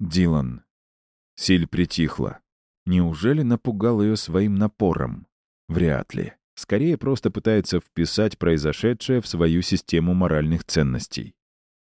Дилан. Силь притихла. Неужели напугал ее своим напором? Вряд ли. Скорее просто пытается вписать произошедшее в свою систему моральных ценностей.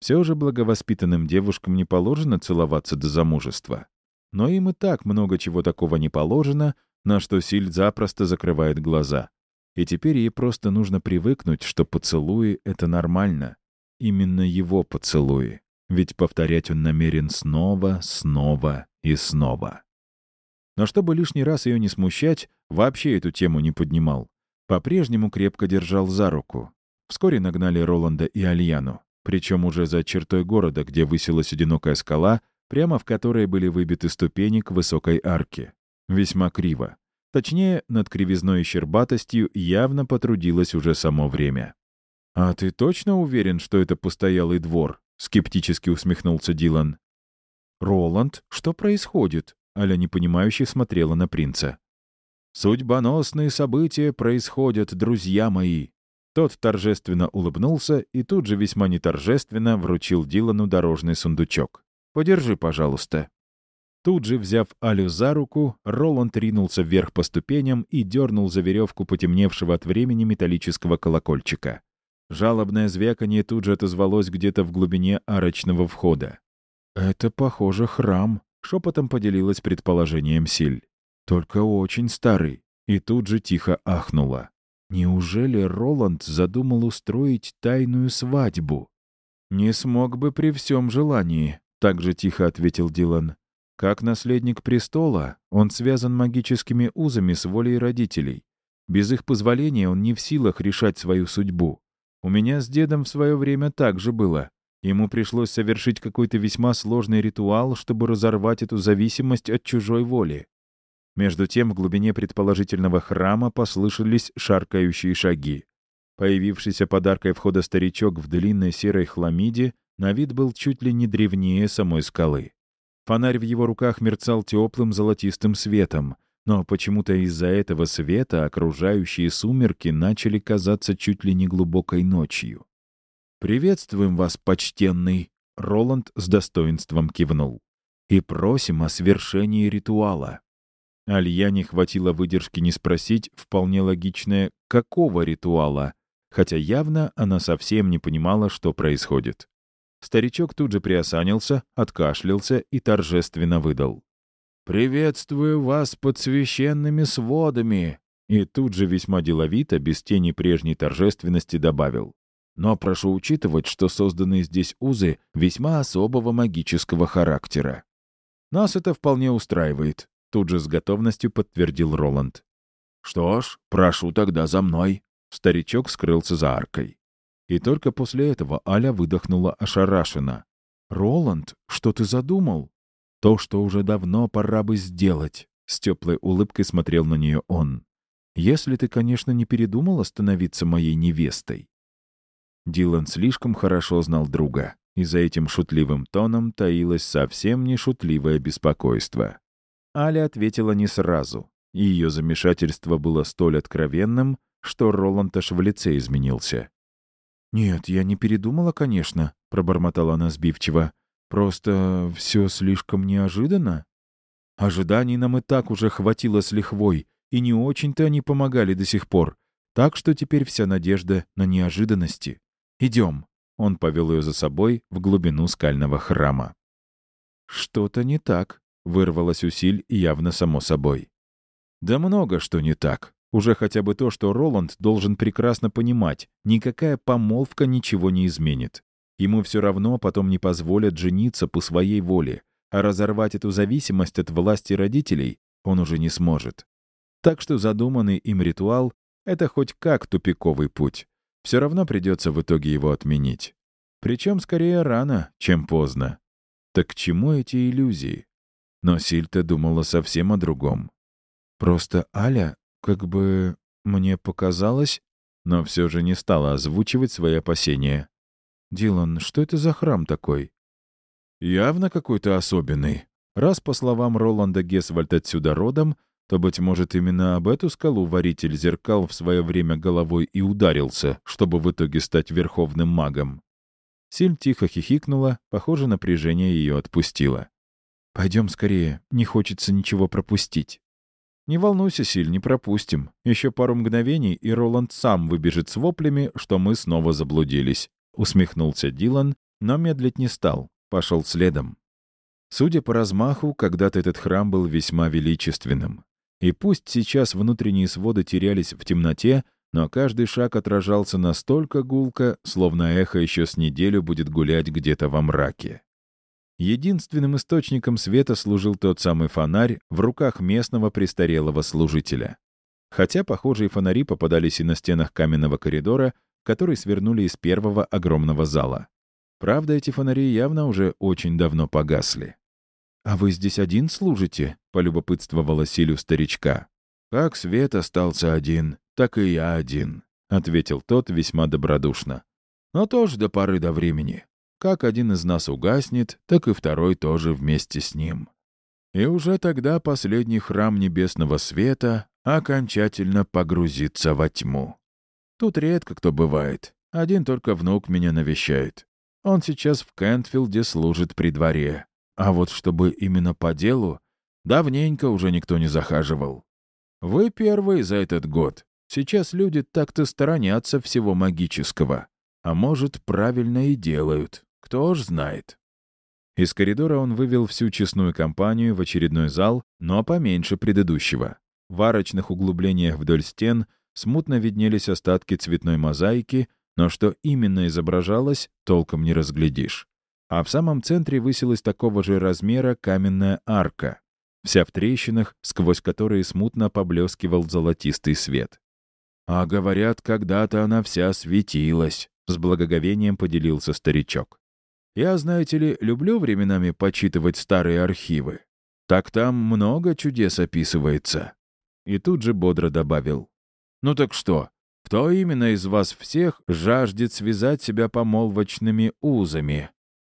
Все же благовоспитанным девушкам не положено целоваться до замужества. Но им и так много чего такого не положено, на что Силь запросто закрывает глаза. И теперь ей просто нужно привыкнуть, что поцелуи — это нормально. Именно его поцелуи. Ведь повторять он намерен снова, снова и снова. Но чтобы лишний раз ее не смущать, вообще эту тему не поднимал. По-прежнему крепко держал за руку. Вскоре нагнали Роланда и Альяну. Причем уже за чертой города, где высилась одинокая скала, прямо в которой были выбиты ступени к высокой арке. Весьма криво. Точнее, над кривизной и щербатостью явно потрудилось уже само время. «А ты точно уверен, что это постоялый двор?» — скептически усмехнулся Дилан. «Роланд, что происходит?» — Аля непонимающе смотрела на принца. «Судьбоносные события происходят, друзья мои!» Тот торжественно улыбнулся и тут же весьма неторжественно вручил Дилану дорожный сундучок. «Подержи, пожалуйста». Тут же, взяв Алю за руку, Роланд ринулся вверх по ступеням и дернул за веревку потемневшего от времени металлического колокольчика. Жалобное звяканье тут же отозвалось где-то в глубине арочного входа. «Это, похоже, храм», — шепотом поделилась предположением Силь. «Только очень старый». И тут же тихо ахнула. Неужели Роланд задумал устроить тайную свадьбу? «Не смог бы при всем желании», — так же тихо ответил Дилан. «Как наследник престола, он связан магическими узами с волей родителей. Без их позволения он не в силах решать свою судьбу. У меня с дедом в свое время так же было. Ему пришлось совершить какой-то весьма сложный ритуал, чтобы разорвать эту зависимость от чужой воли. Между тем в глубине предположительного храма послышались шаркающие шаги. Появившийся подаркой входа старичок в длинной серой хламиде на вид был чуть ли не древнее самой скалы. Фонарь в его руках мерцал теплым золотистым светом, но почему-то из-за этого света окружающие сумерки начали казаться чуть ли не глубокой ночью. «Приветствуем вас, почтенный!» — Роланд с достоинством кивнул. «И просим о свершении ритуала». Алья не хватило выдержки не спросить вполне логичное «какого ритуала?», хотя явно она совсем не понимала, что происходит. Старичок тут же приосанился, откашлялся и торжественно выдал. «Приветствую вас под священными сводами!» И тут же весьма деловито, без тени прежней торжественности добавил. «Но прошу учитывать, что созданные здесь узы весьма особого магического характера. Нас это вполне устраивает. Тут же с готовностью подтвердил Роланд. «Что ж, прошу тогда за мной». Старичок скрылся за аркой. И только после этого Аля выдохнула ошарашенно. «Роланд, что ты задумал?» «То, что уже давно пора бы сделать», — с теплой улыбкой смотрел на нее он. «Если ты, конечно, не передумал становиться моей невестой». Дилан слишком хорошо знал друга, и за этим шутливым тоном таилось совсем не шутливое беспокойство. Аля ответила не сразу, и ее замешательство было столь откровенным, что Роланд аж в лице изменился. «Нет, я не передумала, конечно», — пробормотала она сбивчиво. «Просто все слишком неожиданно. Ожиданий нам и так уже хватило с лихвой, и не очень-то они помогали до сих пор, так что теперь вся надежда на неожиданности. Идем». Он повел ее за собой в глубину скального храма. «Что-то не так», Вырвалось усиль явно само собой. Да много что не так. Уже хотя бы то, что Роланд должен прекрасно понимать, никакая помолвка ничего не изменит. Ему все равно потом не позволят жениться по своей воле, а разорвать эту зависимость от власти родителей он уже не сможет. Так что задуманный им ритуал — это хоть как тупиковый путь. Все равно придется в итоге его отменить. Причем скорее рано, чем поздно. Так к чему эти иллюзии? Но Сильта думала совсем о другом. Просто Аля, как бы мне показалось, но все же не стала озвучивать свои опасения. «Дилан, что это за храм такой?» «Явно какой-то особенный. Раз, по словам Роланда Гесвальд отсюда родом, то, быть может, именно об эту скалу варитель зеркал в свое время головой и ударился, чтобы в итоге стать верховным магом. Силь тихо хихикнула, похоже, напряжение ее отпустило. Пойдем скорее, не хочется ничего пропустить». «Не волнуйся, Силь, не пропустим. Еще пару мгновений, и Роланд сам выбежит с воплями, что мы снова заблудились», — усмехнулся Дилан, но медлить не стал, пошел следом. Судя по размаху, когда-то этот храм был весьма величественным. И пусть сейчас внутренние своды терялись в темноте, но каждый шаг отражался настолько гулко, словно эхо еще с неделю будет гулять где-то во мраке. Единственным источником света служил тот самый фонарь в руках местного престарелого служителя. Хотя похожие фонари попадались и на стенах каменного коридора, который свернули из первого огромного зала. Правда, эти фонари явно уже очень давно погасли. «А вы здесь один служите?» — полюбопытствовала Силю старичка. «Как свет остался один, так и я один», — ответил тот весьма добродушно. «Но тоже до поры до времени. Как один из нас угаснет, так и второй тоже вместе с ним. И уже тогда последний храм небесного света окончательно погрузится во тьму. Тут редко кто бывает. Один только внук меня навещает. Он сейчас в Кентфилде служит при дворе. А вот чтобы именно по делу, давненько уже никто не захаживал. Вы первый за этот год. Сейчас люди так-то сторонятся всего магического. А может, правильно и делают. Кто ж знает. Из коридора он вывел всю честную компанию в очередной зал, но поменьше предыдущего. В арочных углублениях вдоль стен смутно виднелись остатки цветной мозаики, но что именно изображалось, толком не разглядишь. А в самом центре высилась такого же размера каменная арка, вся в трещинах, сквозь которые смутно поблескивал золотистый свет. «А говорят, когда-то она вся светилась», — с благоговением поделился старичок. Я, знаете ли, люблю временами почитывать старые архивы. Так там много чудес описывается». И тут же бодро добавил. «Ну так что, кто именно из вас всех жаждет связать себя помолвочными узами?»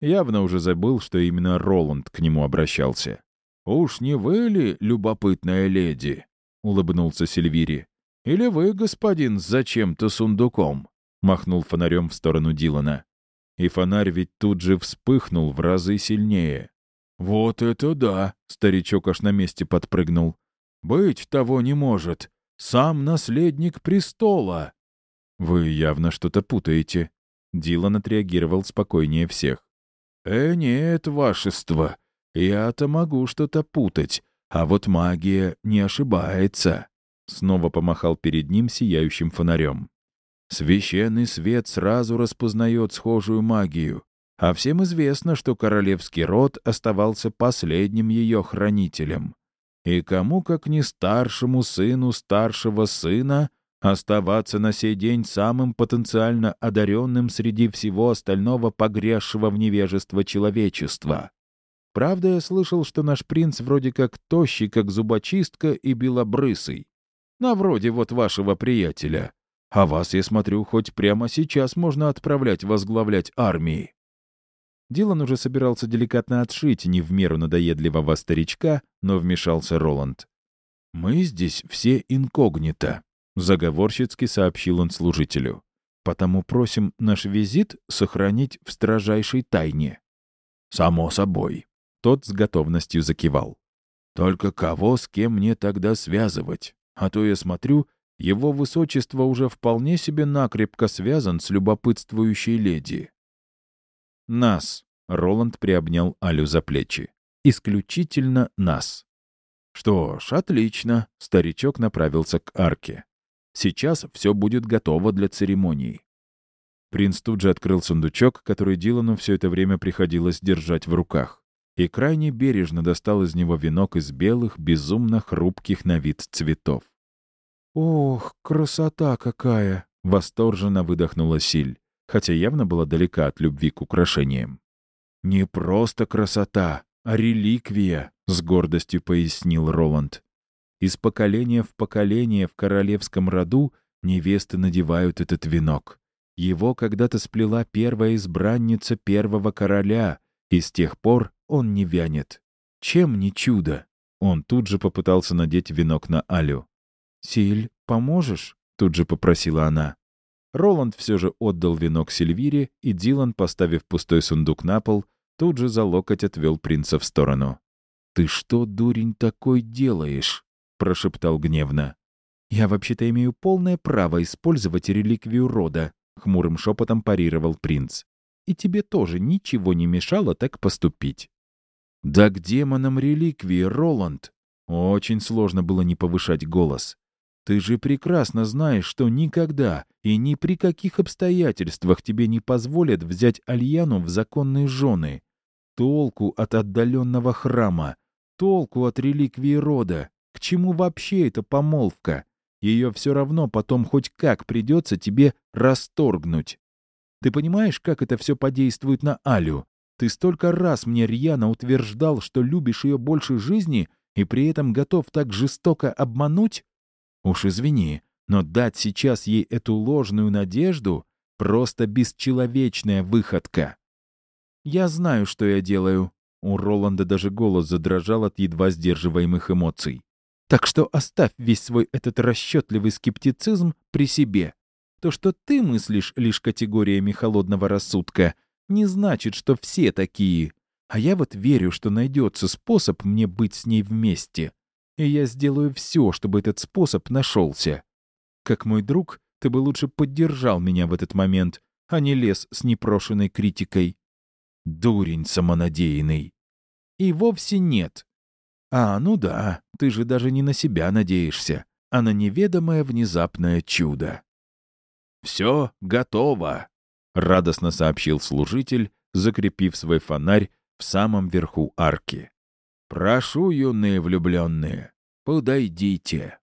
Явно уже забыл, что именно Роланд к нему обращался. «Уж не вы ли, любопытная леди?» — улыбнулся Сильвири. «Или вы, господин, с зачем-то сундуком?» — махнул фонарем в сторону Дилана. И фонарь ведь тут же вспыхнул в разы сильнее. «Вот это да!» — старичок аж на месте подпрыгнул. «Быть того не может! Сам наследник престола!» «Вы явно что-то путаете». Дилан отреагировал спокойнее всех. «Э, нет, вашество, я-то могу что-то путать, а вот магия не ошибается». Снова помахал перед ним сияющим фонарем. Священный свет сразу распознает схожую магию, а всем известно, что королевский род оставался последним ее хранителем. И кому, как не старшему сыну старшего сына, оставаться на сей день самым потенциально одаренным среди всего остального погрязшего в невежество человечества. Правда, я слышал, что наш принц вроде как тощий, как зубочистка и белобрысый. На вроде вот вашего приятеля. А вас, я смотрю, хоть прямо сейчас можно отправлять возглавлять армии». Дилан уже собирался деликатно отшить не в меру надоедливого старичка, но вмешался Роланд. «Мы здесь все инкогнито», — заговорщицки сообщил он служителю. «Потому просим наш визит сохранить в строжайшей тайне». «Само собой», — тот с готовностью закивал. «Только кого с кем мне тогда связывать? А то я смотрю, его высочество уже вполне себе накрепко связан с любопытствующей леди. «Нас», — Роланд приобнял Алю за плечи. «Исключительно нас». «Что ж, отлично», — старичок направился к арке. «Сейчас все будет готово для церемонии». Принц тут же открыл сундучок, который Дилану все это время приходилось держать в руках, и крайне бережно достал из него венок из белых, безумно хрупких на вид цветов. «Ох, красота какая!» — восторженно выдохнула Силь, хотя явно была далека от любви к украшениям. «Не просто красота, а реликвия», — с гордостью пояснил Роланд. «Из поколения в поколение в королевском роду невесты надевают этот венок. Его когда-то сплела первая избранница первого короля, и с тех пор он не вянет. Чем не чудо?» Он тут же попытался надеть венок на Алю. «Силь, поможешь?» — тут же попросила она. Роланд все же отдал венок Сильвире, и Дилан, поставив пустой сундук на пол, тут же за локоть отвел принца в сторону. «Ты что, дурень, такой делаешь?» — прошептал гневно. «Я вообще-то имею полное право использовать реликвию рода», — хмурым шепотом парировал принц. «И тебе тоже ничего не мешало так поступить». «Да к демонам реликвии, Роланд!» Очень сложно было не повышать голос. «Ты же прекрасно знаешь, что никогда и ни при каких обстоятельствах тебе не позволят взять Альяну в законные жены. Толку от отдаленного храма, толку от реликвии рода. К чему вообще эта помолвка? Ее все равно потом хоть как придется тебе расторгнуть. Ты понимаешь, как это все подействует на Алю? Ты столько раз мне рьяно утверждал, что любишь ее больше жизни и при этом готов так жестоко обмануть? Уж извини, но дать сейчас ей эту ложную надежду — просто бесчеловечная выходка. «Я знаю, что я делаю». У Роланда даже голос задрожал от едва сдерживаемых эмоций. Так что оставь весь свой этот расчетливый скептицизм при себе. То, что ты мыслишь лишь категориями холодного рассудка, не значит, что все такие. А я вот верю, что найдется способ мне быть с ней вместе. И я сделаю все, чтобы этот способ нашелся. Как мой друг, ты бы лучше поддержал меня в этот момент, а не лез с непрошенной критикой. Дурень самонадеянный. И вовсе нет. А, ну да, ты же даже не на себя надеешься, а на неведомое внезапное чудо. «Все готово», — радостно сообщил служитель, закрепив свой фонарь в самом верху арки. «Прошу, юные влюбленные, подойдите».